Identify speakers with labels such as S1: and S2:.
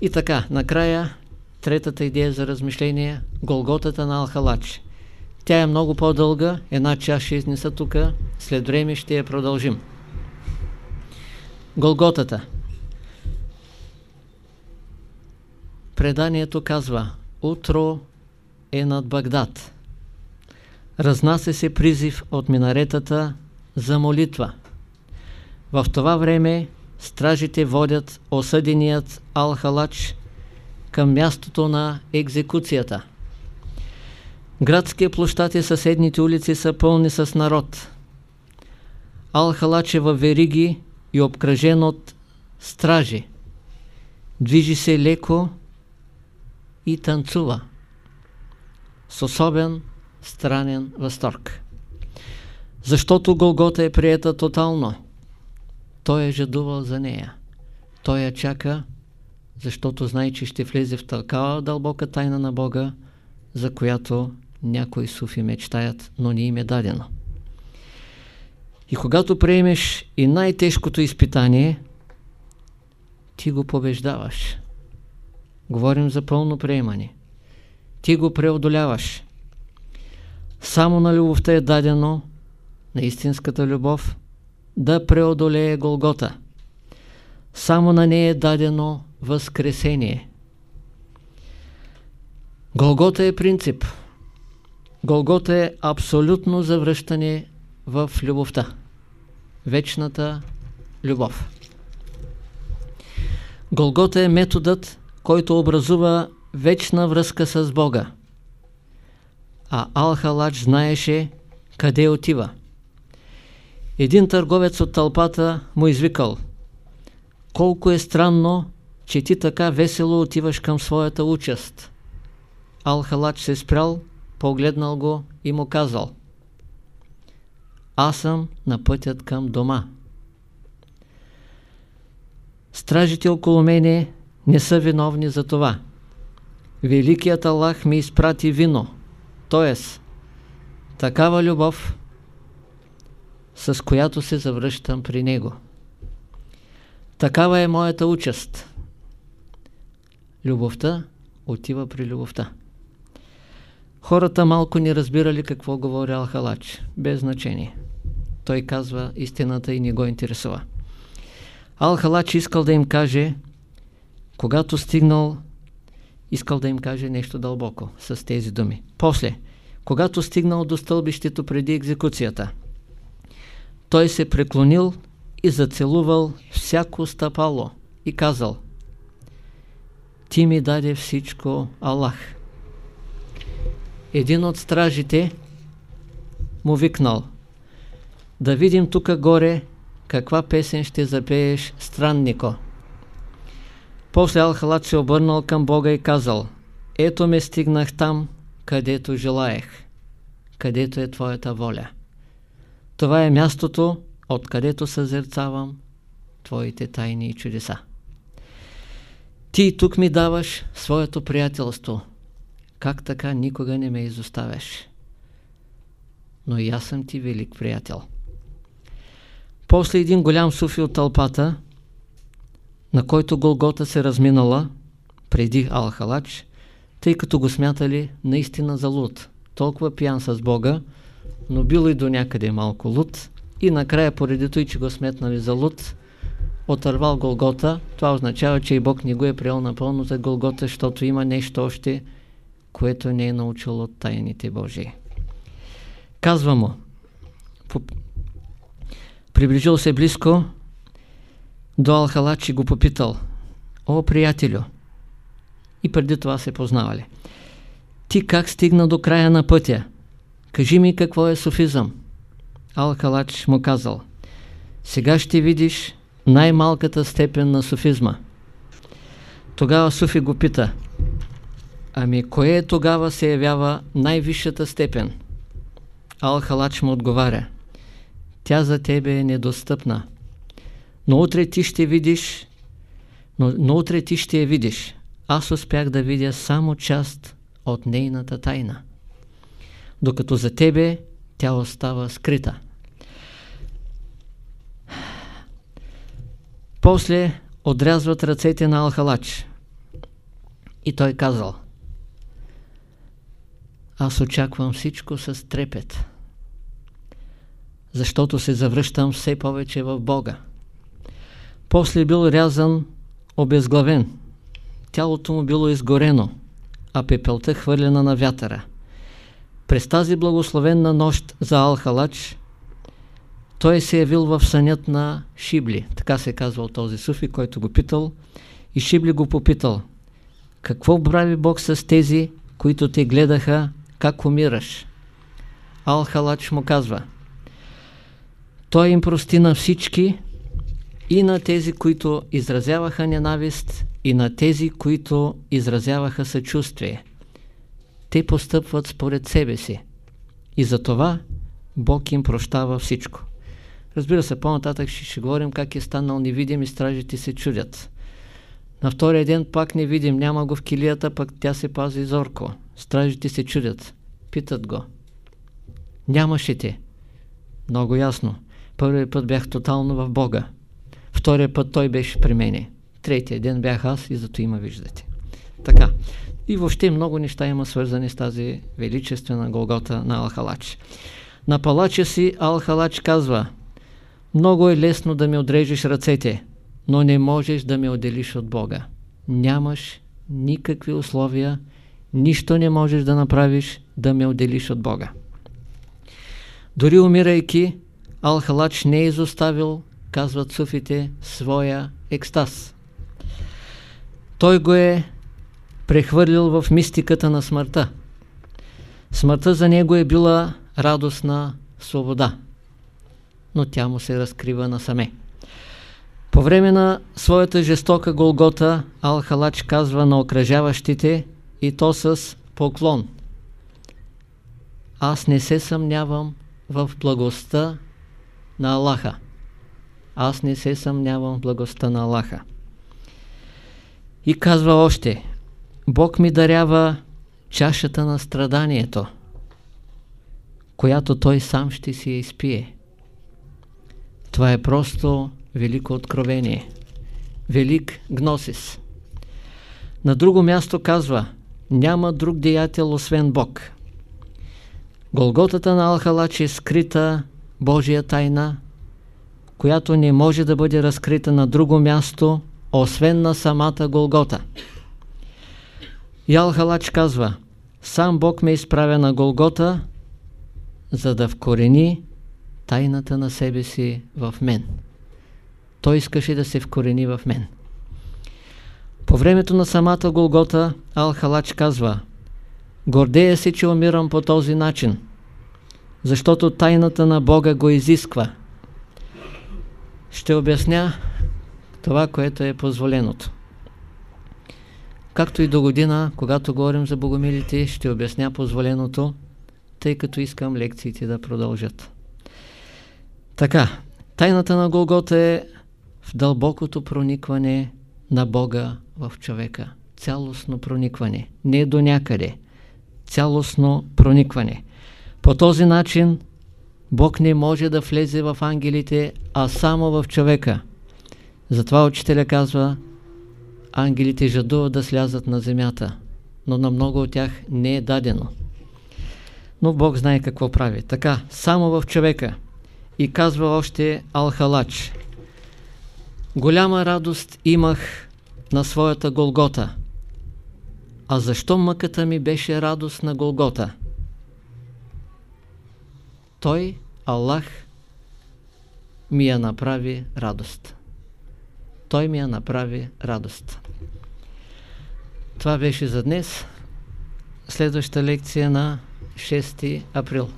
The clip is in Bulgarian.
S1: И така, накрая, третата идея за размишление – Голготата на Алхалач. Тя е много по-дълга, една част ще изнеса тук, след време ще я продължим. Голготата. Преданието казва, утро е над Багдад. Разнася се призив от минаретата за молитва. В това време стражите водят осъденият Алхалач към мястото на екзекуцията. Градския площад и съседните улици са пълни с народ. Алхалач е във вериги и обкръжен от стражи. Движи се леко и танцува с особен странен възторг. Защото Голгота е приета тотално. Той е жадувал за нея. Той я чака, защото знае, че ще влезе в такава дълбока тайна на Бога, за която някои суфи мечтаят, но не им е дадено. И когато приемеш и най-тежкото изпитание, ти го побеждаваш. Говорим за пълно приемане. Ти го преодоляваш. Само на любовта е дадено, на истинската любов, да преодолее Голгота. Само на нея е дадено възкресение. Голгота е принцип. Голгота е абсолютно завръщане в любовта. Вечната любов. Голгота е методът, който образува вечна връзка с Бога. А Алхалач знаеше къде отива. Един търговец от тълпата му извикал Колко е странно, че ти така весело отиваш към своята участ. Алхалач се спрял, погледнал го и му казал Аз съм на пътят към дома. Стражите около мене не са виновни за това. Великият Аллах ми изпрати вино, т.е. такава любов, с която се завръщам при Него. Такава е моята участ. Любовта отива при любовта. Хората малко не разбирали какво говори Алхалач. Без значение. Той казва истината и не го интересува. Алхалач искал да им каже, когато стигнал, искал да им каже нещо дълбоко с тези думи. После, когато стигнал до стълбището преди екзекуцията, той се преклонил и зацелувал всяко стъпало и казал Ти ми даде всичко, Аллах. Един от стражите му викнал Да видим тук горе каква песен ще запееш, страннико. После Алхалат се обърнал към Бога и казал Ето ме стигнах там, където желаех, където е Твоята воля. Това е мястото, откъдето съзерцавам Твоите тайни и чудеса. Ти тук ми даваш своето приятелство. Как така никога не ме изоставяш? Но и аз съм ти велик приятел. После един голям суфи от тълпата, на който Голгота се разминала преди Алхалач, тъй като го смятали наистина за луд. Толкова пиян с Бога, но бил и до някъде малко луд и накрая поради той, че го сметнали за луд, отървал Голгота, това означава, че и Бог не го е приел напълно за Голгота, защото има нещо още, което не е научил от тайните Божии. Казва му, приближил се близко до Алхалач и го попитал, о, приятелю, и преди това се познавали, ти как стигна до края на пътя? Кажи ми какво е софизъм. Алхалач му казал, сега ще видиш най-малката степен на софизма. Тогава Суфи го пита, ами кое тогава се явява най-висшата степен? Алхалач му отговаря, тя за тебе е недостъпна. Но утре ти ще видиш, но, но утре ти ще я видиш. Аз успях да видя само част от нейната тайна. Докато за тебе тя остава скрита. После отрязват ръцете на Алхалач. И той казал Аз очаквам всичко с трепет, защото се завръщам все повече в Бога. После бил рязан, обезглавен. Тялото му било изгорено, а пепелта хвърлена на вятъра. През тази благословенна нощ за Алхалач той се е явил в сънят на Шибли, така се е казвал този суфи, който го питал и Шибли го попитал какво прави Бог с тези, които те гледаха как умираш? Алхалач му казва той им прости на всички и на тези, които изразяваха ненавист и на тези, които изразяваха съчувствие. Те постъпват според себе си и за това Бог им прощава всичко. Разбира се, по-нататък ще, ще говорим как е станал невидим и стражите се чудят. На втория ден пак не видим, няма го в килията, пък тя се пази зорко. Стражите се чудят. Питат го. Нямаше те. Много ясно. Първият път бях тотално в Бога. Втория път той беше при мене. Третия ден бях аз и зато има виждате. Така. И въобще много неща има свързани с тази величествена Голгота на Алхалач. На палача си Алхалач казва Много е лесно да ми отрежеш ръцете, но не можеш да ме отделиш от Бога. Нямаш никакви условия, нищо не можеш да направиш да ме отделиш от Бога. Дори умирайки, Алхалач не е изоставил, казват суфите, своя екстаз. Той го е прехвърлил в мистиката на смъртта. Смъртта за него е била радостна свобода, но тя му се разкрива насаме. По време на своята жестока Голгота Алхалач казва на окръжаващите и то с поклон. Аз не се съмнявам в благостта на Аллаха. Аз не се съмнявам в благостта на Аллаха. И казва още, Бог ми дарява чашата на страданието, която Той сам ще си я изпие. Това е просто велико откровение. Велик гносис. На друго място казва, няма друг деятел освен Бог. Голготата на Алхалач е скрита Божия тайна, която не може да бъде разкрита на друго място, освен на самата Голгота. Ял Халач казва, сам Бог ме изправя на Голгота, за да вкорени тайната на себе си в мен. Той искаше да се вкорени в мен. По времето на самата Голгота Ал Халач казва, гордея се, че умирам по този начин, защото тайната на Бога го изисква. Ще обясня това, което е позволеното. Както и до година, когато говорим за богомилите, ще обясня позволеното, тъй като искам лекциите да продължат. Така, тайната на Голгота е в дълбокото проникване на Бога в човека. Цялостно проникване. Не до някъде. Цялостно проникване. По този начин Бог не може да влезе в ангелите, а само в човека. Затова учителя казва, ангелите жадуват да слязат на земята, но на много от тях не е дадено. Но Бог знае какво прави. Така, само в човека. И казва още Алхалач. Голяма радост имах на своята Голгота. А защо мъката ми беше радост на Голгота? Той, Аллах, ми я направи радост той ми я направи радост. Това беше за днес. Следваща лекция на 6 април.